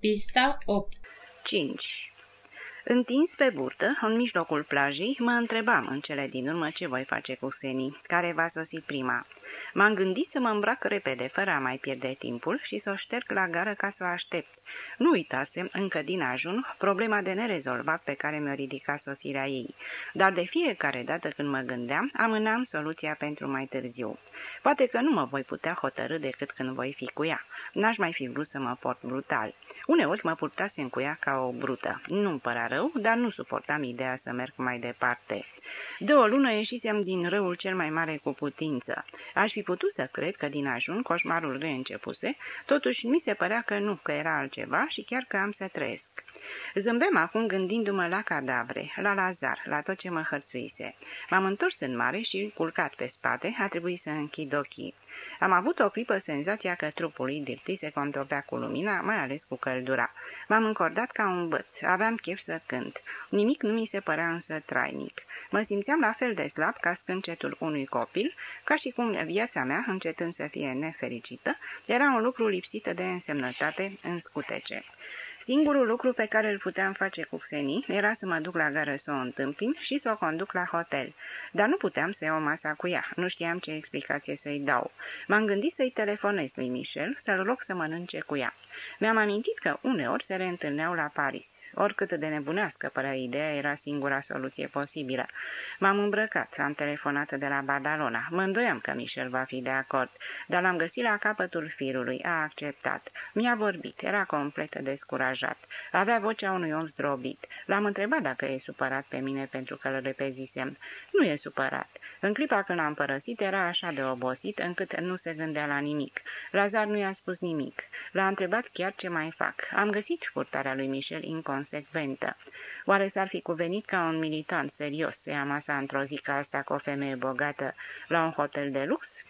Pista 8 5. Întins pe burtă, în mijlocul plajei, mă întrebam în cele din urmă ce voi face cu Seni, care va sosi prima. M-am gândit să mă îmbrac repede, fără a mai pierde timpul, și să o șterg la gară ca să o aștept. Nu uitasem, încă din ajun, problema de nerezolvat pe care mi-o ridica sosirea ei, dar de fiecare dată când mă gândeam, amânam soluția pentru mai târziu. Poate că nu mă voi putea hotărâ decât când voi fi cu ea. N-aș mai fi vrut să mă port brutal. Uneori mă purtasem cu ea ca o brută. Nu-mi părea rău, dar nu suportam ideea să merg mai departe. De o lună ieșisem din răul cel mai mare cu putință. Aș fi putut să cred că din ajun coșmarul reîncepuse, totuși mi se părea că nu, că era altceva și chiar că am să trăiesc. Zâmbem acum gândindu-mă la cadavre, la Lazar, la tot ce mă hărțuise. M-am întors în mare și, culcat pe spate, a trebuit să închid ochii. Am avut o clipă senzația că trupul lui Dirty se contopea cu lumina, mai ales cu căldura. M-am încordat ca un băț, aveam chef să cânt. Nimic nu mi se părea însă trainic. Mă simțeam la fel de slab ca scâncetul unui copil, ca și cum viața mea, încetând să fie nefericită, era un lucru lipsit de însemnătate în scutece. Singurul lucru pe care îl puteam face cu Xeni era să mă duc la gară să o întâmpin și să o conduc la hotel. Dar nu puteam să iau masa cu ea, nu știam ce explicație să-i dau. M-am gândit să-i telefonez lui Michel, să-l rog să mănânce cu ea. Mi-am amintit că uneori se reîntâlneau la Paris. Oricât de nebunească părea ideea, era singura soluție posibilă. M-am îmbrăcat, am telefonat de la Badalona. Mă îndoiam că Michel va fi de acord, dar l-am găsit la capătul firului. A acceptat. Mi-a vorbit, era complet descurajat. Avea vocea unui om zdrobit. L-am întrebat dacă e supărat pe mine pentru că îl repezisem. Nu e supărat. În clipa când l-am părăsit, era așa de obosit încât nu se gândea la nimic. Lazar nu i-a spus nimic. L-a întrebat chiar ce mai fac. Am găsit purtarea lui Michel inconsecventă. Oare s-ar fi cuvenit ca un militant serios să ia masa într-o zi ca asta cu o femeie bogată la un hotel de lux?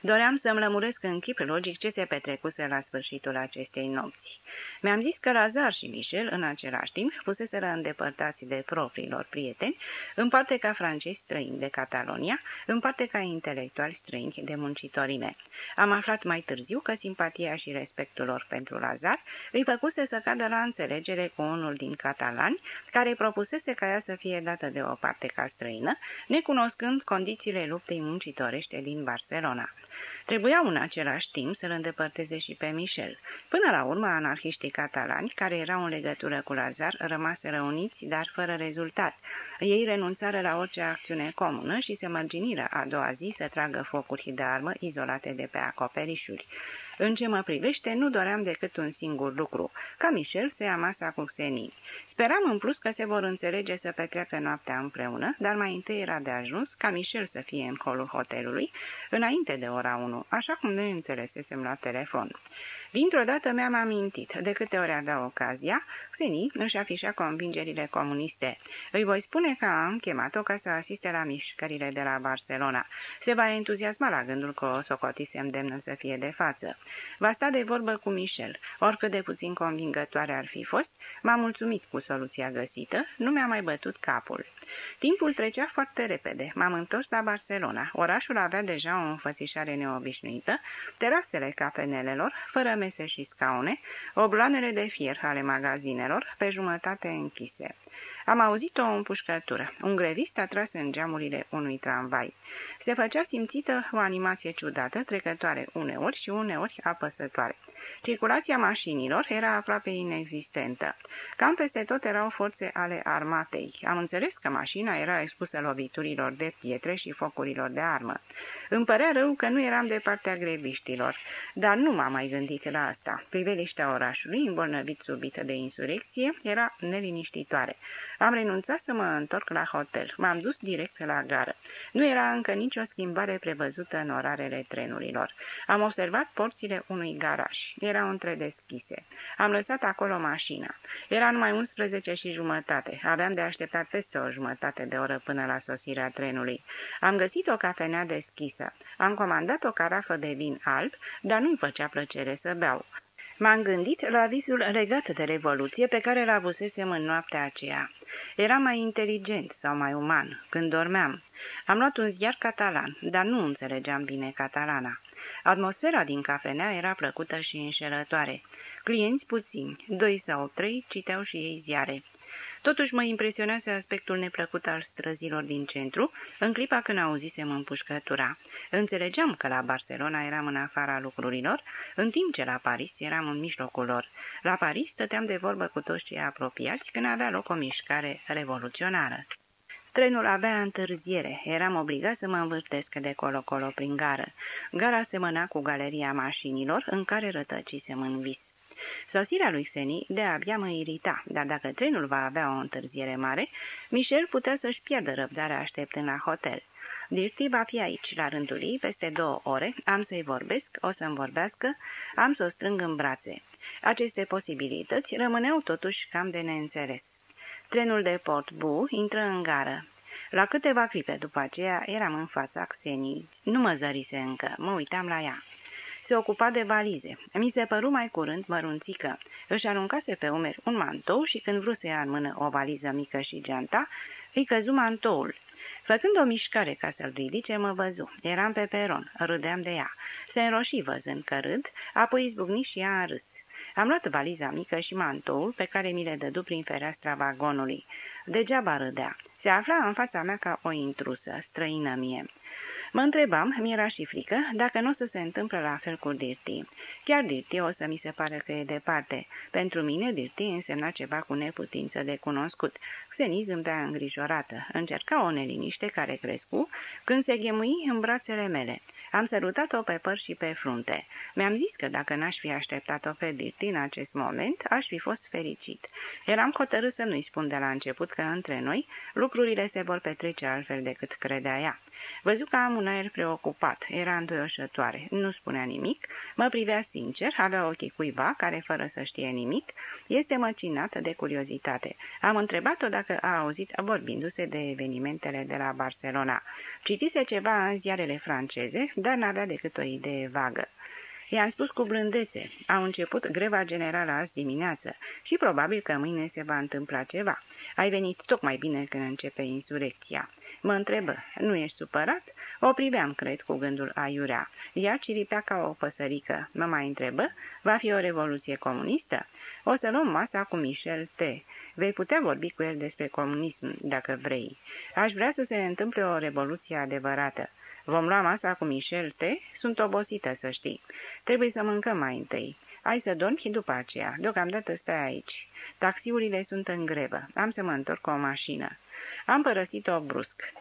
Doream să-mi lămuresc în chip logic ce se petrecuse la sfârșitul acestei nopți. Mi-am zis că Lazar și Michel, în același timp, fuseseră îndepărtați de propriilor prieteni, în parte ca francezi străini de Catalonia, în parte ca intelectuali străini de muncitorii mei. Am aflat mai târziu că simpatia și respectul lor pentru Lazar îi făcuse să cadă la înțelegere cu unul din catalani, care propusese ca ea să fie dată de o parte ca străină, necunoscând condițiile luptei muncitorește din Barcelona. Trebuiau în același timp să-l îndepărteze și pe Michel. Până la urmă, anarhiștii catalani, care erau în legătură cu Lazar, rămaseră uniți, dar fără rezultat. Ei renunțară la orice acțiune comună și se mărginiră a doua zi să tragă focuri de armă izolate de pe acoperișuri. În ce mă privește, nu doream decât un singur lucru, ca Michel să ia masa cu Xeni. Speram în plus că se vor înțelege să petreacă noaptea împreună, dar mai întâi era de ajuns ca Michel să fie în holul hotelului, înainte de ora 1, așa cum ne înțelesesem la telefon. Dintr-o dată mi-am amintit, de câte ori avea ocazia, Xeni își afișa convingerile comuniste. Îi voi spune că am chemat-o ca să asiste la mișcările de la Barcelona. Se va entuziasma la gândul că o socotisem demnă să fie de față. Va sta de vorbă cu Michel. Oricât de puțin convingătoare ar fi fost, m-a mulțumit cu soluția găsită, nu mi-a mai bătut capul. Timpul trecea foarte repede. M-am întors la Barcelona. Orașul avea deja o înfățișare neobișnuită, terasele cafenelelor, fără mese și scaune, obloanele de fier ale magazinelor, pe jumătate închise. Am auzit o împușcătură. Un grevist a tras în geamurile unui tramvai. Se făcea simțită o animație ciudată, trecătoare uneori și uneori apăsătoare. Circulația mașinilor era aproape inexistentă. Cam peste tot erau forțe ale armatei. Am înțeles că mașina era expusă loviturilor de pietre și focurilor de armă. Îmi părea rău că nu eram de partea grebiștilor, dar nu m-am mai gândit la asta. Priveliștea orașului, îmbolnăvit subită de insurecție, era neliniștitoare. Am renunțat să mă întorc la hotel. M-am dus direct la gară. Nu era încă nicio schimbare prevăzută în orarele trenurilor. Am observat porțile unui garaj. Erau întredeschise. Am lăsat acolo mașina. Era numai 11 și jumătate. Aveam de așteptat peste o jumătate de oră până la sosirea trenului. Am găsit o cafenea deschisă. Am comandat o carafă de vin alb, dar nu-mi făcea plăcere să beau. M-am gândit la visul legat de revoluție pe care l-avusesem în noaptea aceea. Era mai inteligent sau mai uman când dormeam. Am luat un ziar catalan, dar nu înțelegeam bine catalana. Atmosfera din cafenea era plăcută și înșelătoare. Clienți puțini, doi sau trei, citeau și ei ziare. Totuși mă impresionează aspectul neplăcut al străzilor din centru, în clipa când auzisem împușcătura. Înțelegeam că la Barcelona eram în afara lucrurilor, în timp ce la Paris eram în mijlocul lor. La Paris stăteam de vorbă cu toți cei apropiați când avea loc o mișcare revoluționară. Trenul avea întârziere. Eram obligat să mă învârtesc de colo-colo prin gară. Gara semăna cu galeria mașinilor în care rătăcisem în vis. Sosirea lui Xeni de-abia mă irita, dar dacă trenul va avea o întârziere mare, Michel putea să-și pierdă răbdarea așteptând la hotel. Dirty va fi aici, la rândul ei, peste două ore, am să-i vorbesc, o să-mi vorbească, am să o strâng în brațe. Aceste posibilități rămâneau totuși cam de neînțeles. Trenul de Port Bu intră în gară. La câteva clipe după aceea eram în fața Xenii. Nu mă zărise încă, mă uitam la ea. Se ocupa de valize. Mi se păru mai curând mărunțică. Își aruncase pe umeri un mantou și când vrut să ia în mână o valiză mică și geanta, îi căzu mantoul. Făcând o mișcare ca să-l ridice, mă văzu. Eram pe peron, râdeam de ea. Se înroși văzând că râd, apoi izbucni și ea în râs. Am luat valiza mică și mantoul pe care mi le dădu prin fereastra vagonului. Degeaba râdea. Se afla în fața mea ca o intrusă, străină mie. Mă întrebam, mi-era și frică, dacă nu o să se întâmple la fel cu Dirty. Chiar Dirty o să mi se pare că e departe. Pentru mine Dirty însemna ceva cu neputință de cunoscut. Xeni zâmbea îngrijorată. Încerca o neliniște care crescu când se ghemui în brațele mele. Am sărutat-o pe păr și pe frunte. Mi-am zis că dacă n-aș fi așteptat-o pe Dirty în acest moment, aș fi fost fericit. Eram hotărât să nu-i spun de la început că între noi lucrurile se vor petrece altfel decât credea ea. Văzu că am un aer preocupat, era îndoioșătoare, nu spunea nimic, mă privea sincer, avea ochii cuiva care, fără să știe nimic, este măcinată de curiozitate. Am întrebat-o dacă a auzit vorbindu-se de evenimentele de la Barcelona. Citise ceva în ziarele franceze, dar n-avea decât o idee vagă. I-am spus cu blândețe. Au început greva generală azi dimineață și probabil că mâine se va întâmpla ceva. Ai venit tocmai bine când începe insurecția. Mă întrebă, nu ești supărat? O priveam, cred, cu gândul aiurea. Ea ciripea ca o păsărică. Mă mai întrebă, va fi o revoluție comunistă? O să luăm masa cu Michel T. Vei putea vorbi cu el despre comunism, dacă vrei. Aș vrea să se întâmple o revoluție adevărată. Vom lua masa cu Michel T. Sunt obosită, să știi. Trebuie să mâncăm mai întâi. Ai să dormi și după aceea. Deocamdată stai aici. Taxiurile sunt în grevă. Am să mă întorc cu o mașină. Am părăsit-o brusc.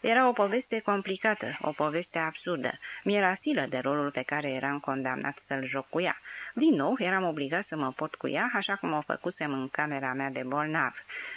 Era o poveste complicată, o poveste absurdă. Mi-era silă de rolul pe care eram condamnat să-l joc cu ea. Din nou, eram obligat să mă pot cu ea, așa cum o făcusem în camera mea de bolnav.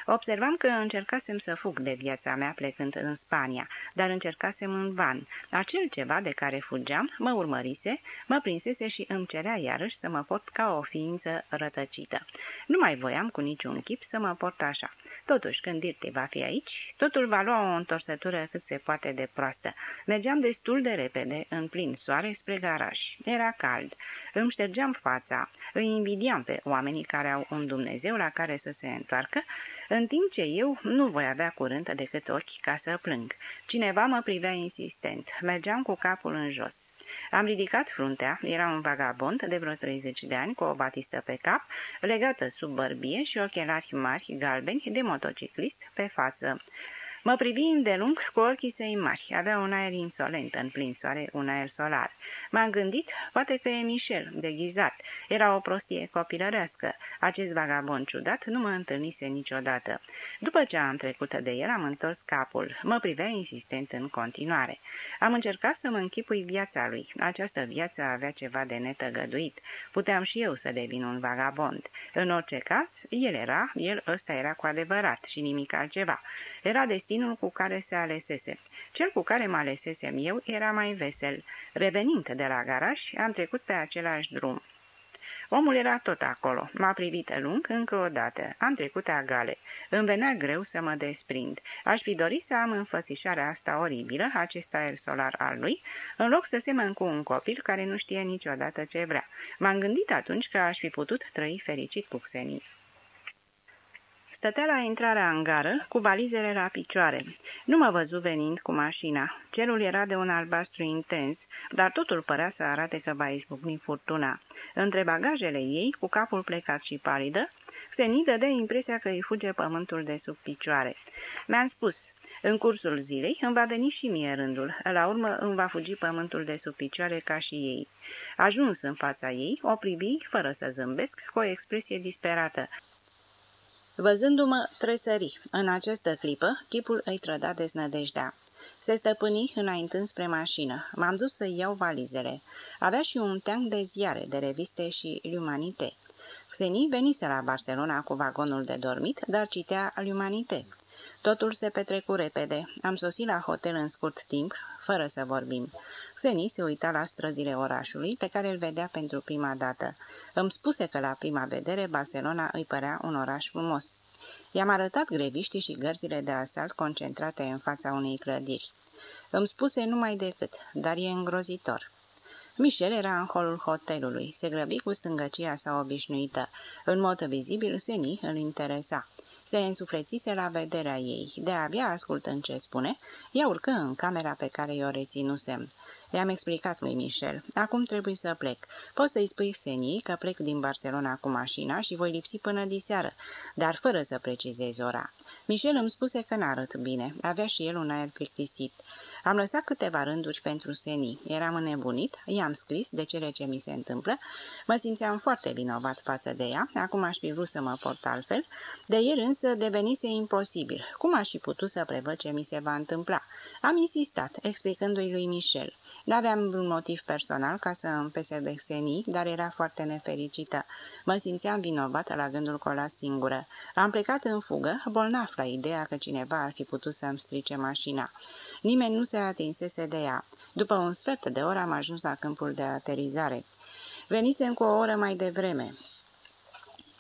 Observam că încercasem să fug de viața mea plecând în Spania, dar încercasem în van. Acel ceva de care fugeam mă urmărise, mă prinsese și îmi cerea iarăși să mă port ca o ființă rătăcită. Nu mai voiam cu niciun chip să mă port așa. Totuși, când Dirte va fi aici, totul va lua o întorsătură cât se poate de proastă. Mergeam destul de repede, în plin soare, spre garaj. Era cald. Îmi ștergeam fața. Îi invidiam pe oamenii care au un Dumnezeu la care să se întoarcă, în timp ce eu nu voi avea curând decât ochi ca să plâng. Cineva mă privea insistent. Mergeam cu capul în jos. Am ridicat fruntea, era un vagabond de vreo 30 de ani cu o batistă pe cap, legată sub bărbie și ochelari mari galbeni de motociclist pe față. Mă privi îndelung cu ochii săi mari. Avea un aer insolent în plin soare, un aer solar. M-am gândit, poate că e Michel, deghizat. Era o prostie copilărească. Acest vagabond ciudat nu mă întâlnise niciodată. După ce am trecut de el, am întors capul. Mă privea insistent în continuare. Am încercat să mă închipui viața lui. Această viață avea ceva de netăgăduit. Puteam și eu să devin un vagabond. În orice caz, el era, el ăsta era cu adevărat și nimic altceva. Era destinul cu care se alesese. Cel cu care mă alesesem eu era mai vesel. Revenind de la garaj, am trecut pe același drum. Omul era tot acolo. M-a privit lung încă o dată. Am trecut agale. Îmi venea greu să mă desprind. Aș fi dorit să am înfățișarea asta oribilă, acest aer solar al lui, în loc să semăn cu un copil care nu știe niciodată ce vrea. M-am gândit atunci că aș fi putut trăi fericit cu Xenie. Stătea la intrarea în gară, cu balizele la picioare. Nu mă văzu venind cu mașina. Cerul era de un albastru intens, dar totul părea să arate că va izbucni furtuna. Între bagajele ei, cu capul plecat și palidă, Xeni dădea impresia că îi fuge pământul de sub picioare. Mi-am spus, în cursul zilei îmi va veni și mie rândul, la urmă îmi va fugi pământul de sub picioare ca și ei. Ajuns în fața ei, o privi, fără să zâmbesc, cu o expresie disperată. Văzându-mă, tresări. În această clipă, chipul îi trăda deznădejdea. Se stăpâni înaintând spre mașină. M-am dus să iau valizele. Avea și un teanc de ziare, de reviste și L'Humanité. Xeni venise la Barcelona cu vagonul de dormit, dar citea L'Humanité. Totul se petrecu repede. Am sosit la hotel în scurt timp, fără să vorbim. Xeni se uita la străzile orașului, pe care îl vedea pentru prima dată. Îmi spuse că la prima vedere Barcelona îi părea un oraș frumos. I-am arătat greviștii și gărzile de asalt concentrate în fața unei clădiri. Îmi spuse numai decât, dar e îngrozitor. Michel era în holul hotelului. Se grăbi cu stângăcia sa obișnuită. În mod vizibil, Seni îl interesa. Se însuflețise la vederea ei. De-abia ascultând ce spune, ea urcă în camera pe care i-o reținusem. I-am explicat lui Michel. Acum trebuie să plec. Poți să-i spui Xenii că plec din Barcelona cu mașina și voi lipsi până diseară, dar fără să precizez ora. Michel îmi spuse că n-arăt bine. Avea și el un aer plictisit. Am lăsat câteva rânduri pentru Seni. Eram înnebunit, i-am scris de cele ce mi se întâmplă. Mă simțeam foarte vinovat față de ea. Acum aș fi vrut să mă port altfel. De ieri însă devenise imposibil. Cum aș fi putut să prevăd ce mi se va întâmpla? Am insistat, explicându-i lui Michel. N-aveam vreun motiv personal ca să îmi pese de Xenii, dar era foarte nefericită. Mă simțeam vinovată la gândul că o las singură. Am plecat în fugă, bolnav la ideea că cineva ar fi putut să-mi strice mașina. Nimeni nu se atinsese de ea. După un sfert de oră am ajuns la câmpul de aterizare. Venisem cu o oră mai devreme.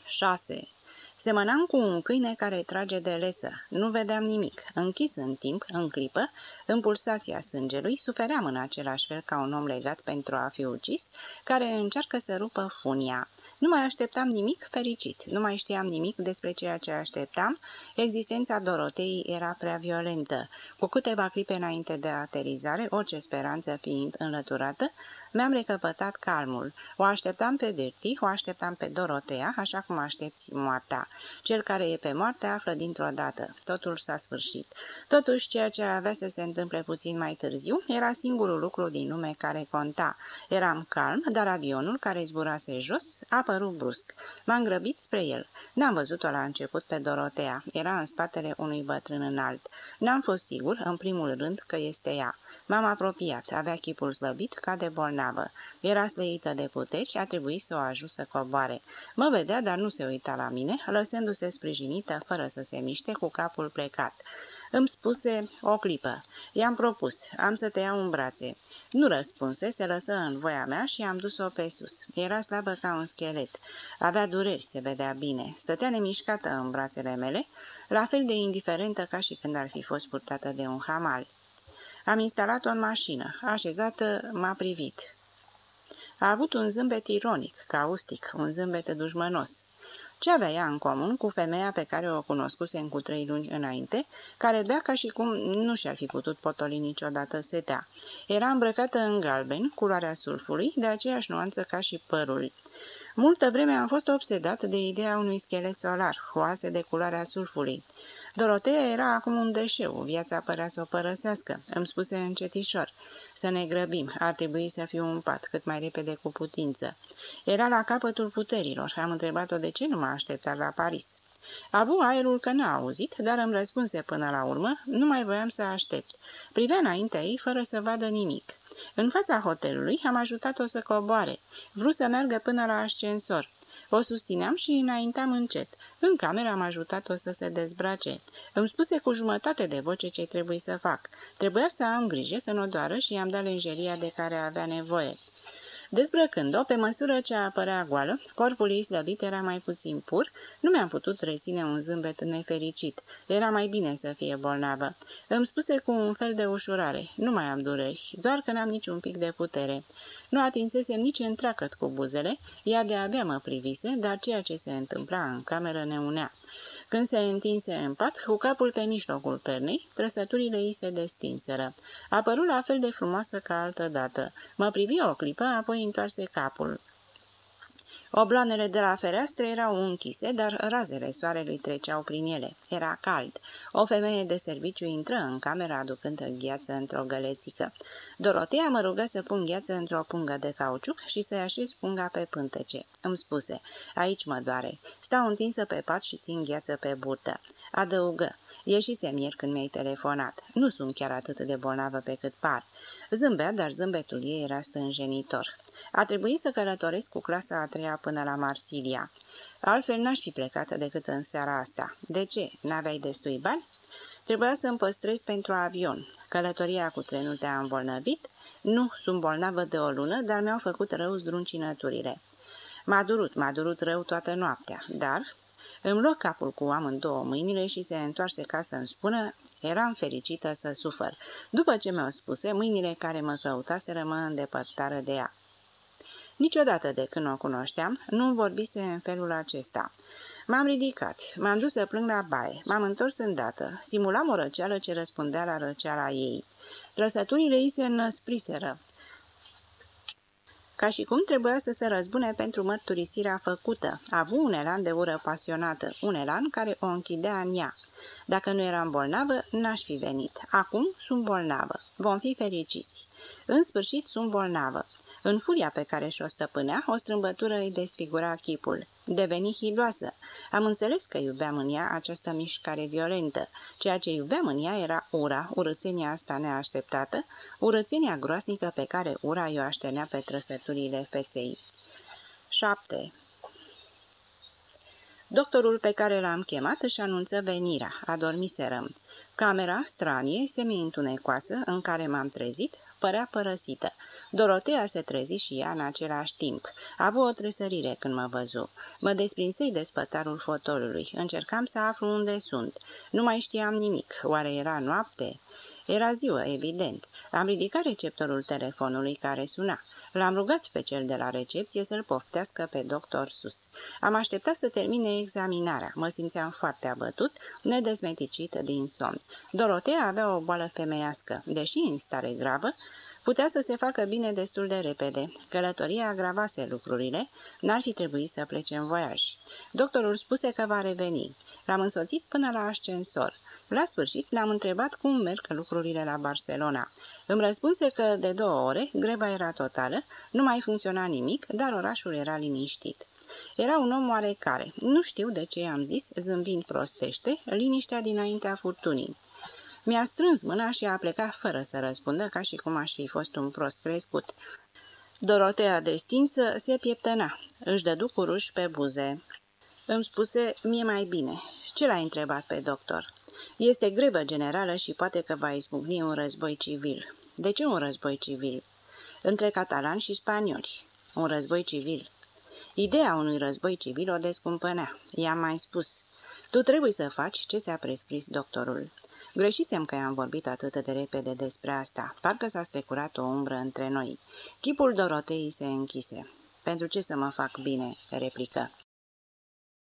6. Semănam cu un câine care trage de lesă. Nu vedeam nimic. Închis în timp, în clipă, în pulsația sângelui, sufeream în același fel ca un om legat pentru a fi ucis, care încearcă să rupă funia. Nu mai așteptam nimic fericit, nu mai știam nimic despre ceea ce așteptam. Existența Dorotei era prea violentă. Cu câteva clipe înainte de aterizare, orice speranță fiind înlăturată, mi-am recăpătat calmul. O așteptam pe Dirty, o așteptam pe Dorotea, așa cum aștepți moartea. Cel care e pe moarte află dintr-o dată. Totul s-a sfârșit. Totuși, ceea ce avea să se întâmple puțin mai târziu era singurul lucru din lume care conta. Eram calm, dar avionul care zburase jos a apărut brusc. M-am grăbit spre el. N-am văzut-o la început pe Dorotea. Era în spatele unui bătrân înalt. N-am fost sigur, în primul rând, că este ea. M-am apropiat. Avea chipul slăbit ca de bolnavă. Era slăită de puteri și a trebuit să o ajut să coboare. Mă vedea, dar nu se uita la mine, lăsându-se sprijinită, fără să se miște, cu capul plecat. Îmi spuse o clipă. I-am propus. Am să te iau în brațe. Nu răspunse, se lăsă în voia mea și am dus-o pe sus. Era slabă ca un schelet. Avea dureri, se vedea bine. Stătea nemișcată în brațele mele, la fel de indiferentă ca și când ar fi fost purtată de un hamal. Am instalat-o în mașină. Așezată, m-a privit. A avut un zâmbet ironic, caustic, un zâmbet dușmănos. Ce avea ea în comun cu femeia pe care o cunoscuse cu trei luni înainte, care bea ca și cum nu și-ar fi putut potoli niciodată setea. Era îmbrăcată în galben, culoarea sulfului, de aceeași nuanță ca și părul. Multă vreme am fost obsedat de ideea unui schelet solar, oase de culoarea sulfului. Dorotea era acum un deșeu, viața părea să o părăsească. Îmi spuse încetișor, să ne grăbim, ar trebui să fiu un pat, cât mai repede cu putință. Era la capătul puterilor, am întrebat-o de ce nu m-a așteptat la Paris. A avut aerul că n-a auzit, dar îmi răspunse până la urmă, nu mai voiam să aștept. Privea înaintea ei fără să vadă nimic. În fața hotelului am ajutat-o să coboare. Vrut să meargă până la ascensor. O susțineam și înaintam încet. În cameră am ajutat-o să se dezbrace. Îmi spuse cu jumătate de voce ce trebuie să fac. Trebuia să am grijă să nu doară și i-am dat lenjeria de care avea nevoie. Dezbrăcând-o, pe măsură ce apărea goală, corpul ei slăbit era mai puțin pur, nu mi-am putut reține un zâmbet nefericit. Era mai bine să fie bolnavă. Îmi spuse cu un fel de ușurare, nu mai am dureri, doar că n-am niciun pic de putere. Nu atinsesem nici întreacăt cu buzele, ea de-abia mă privise, dar ceea ce se întâmpla în cameră ne unea. Când se întinse în pat, cu capul pe mijlocul pernei, trăsăturile ei se destinseră. Apărut la fel de frumoasă ca altă dată. Mă privi o clipă, apoi întoarse capul. Obloanele de la fereastră erau închise, dar razele soarelui treceau prin ele. Era cald. O femeie de serviciu intră în cameră aducând gheață într-o gălețică. Dorotea mă rugă să pun gheață într-o pungă de cauciuc și să-i așez punga pe pântece. Îmi spuse, aici mă doare. Stau întinsă pe pat și țin gheață pe burtă. Adăugă, Ieșisem ieri când mi-ai telefonat. Nu sunt chiar atât de bolnavă pe cât par. Zâmbea, dar zâmbetul ei era stânjenitor. A trebuit să călătoresc cu clasa a treia până la Marsilia. Altfel n-aș fi plecat decât în seara asta. De ce? N-aveai destui bani? Trebuia să-mi păstrez pentru avion. Călătoria cu trenul te-a îmbolnăvit? Nu, sunt bolnavă de o lună, dar mi-au făcut rău zdruncinăturile. M-a durut, m-a durut rău toată noaptea, dar îmi luă capul cu amândouă mâinile și se întoarse ca să-mi spună Eram fericită să sufăr. După ce mi-au spuse, mâinile care mă căutaseră mă îndepărtară de ea. Niciodată de când o cunoșteam, nu vorbise în felul acesta. M-am ridicat, m-am dus să plâng la baie, m-am întors îndată, simulam o răceală ce răspundea la răceala ei. Trăsăturile ei se înăspriseră, ca și cum trebuia să se răzbune pentru mărturisirea făcută. A avut un elan de ură pasionată, un elan care o închidea în ea. Dacă nu eram bolnavă, n-aș fi venit. Acum sunt bolnavă. Vom fi fericiți. În sfârșit sunt bolnavă. În furia pe care și-o stăpânea, o strâmbătură îi desfigura chipul. Deveni hiloasă. Am înțeles că iubeam în ea această mișcare violentă. Ceea ce iubeam în ea era ura, urățenia asta neașteptată, urățenia groasnică pe care ura i-o aștenea pe trăsăturile feței. 7. Doctorul pe care l-am chemat își anunță venirea. Adormiserăm. Camera stranie, semi-întunecoasă, în care m-am trezit, părea părăsită. Dorotea se trezi și ea în același timp. A avut o tresărire când mă văzu. Mă desprinsei de spătarul fotolului. Încercam să aflu unde sunt. Nu mai știam nimic. Oare era noapte? Era ziua, evident. Am ridicat receptorul telefonului care suna. L-am rugat pe cel de la recepție să-l poftească pe doctor sus. Am așteptat să termine examinarea. Mă simțeam foarte abătut, nedezmeticit din somn. Dorotea avea o boală femeiască. Deși în stare gravă, Putea să se facă bine destul de repede. Călătoria agravase lucrurile, n-ar fi trebuit să plece în voiaj. Doctorul spuse că va reveni. L-am însoțit până la ascensor. La sfârșit l-am întrebat cum merg lucrurile la Barcelona. Îmi răspunse că de două ore greva era totală, nu mai funcționa nimic, dar orașul era liniștit. Era un om oarecare. Nu știu de ce am zis, zâmbind prostește, liniștea dinaintea furtunii. Mi-a strâns mâna și a plecat fără să răspundă, ca și cum aș fi fost un prost crescut. Dorotea destinsă se pieptăna. Își dădu cu pe buze. Îmi spuse, mie mai bine. Ce l-ai întrebat pe doctor? Este grevă generală și poate că va izbucni un război civil. De ce un război civil? Între catalani și spanioli. Un război civil. Ideea unui război civil o descumpănea. I-am mai spus. Tu trebuie să faci ce ți-a prescris doctorul. Greșisem că i-am vorbit atât de repede despre asta. Parcă s-a strecurat o umbră între noi. Chipul Dorotei se închise. Pentru ce să mă fac bine?" replică.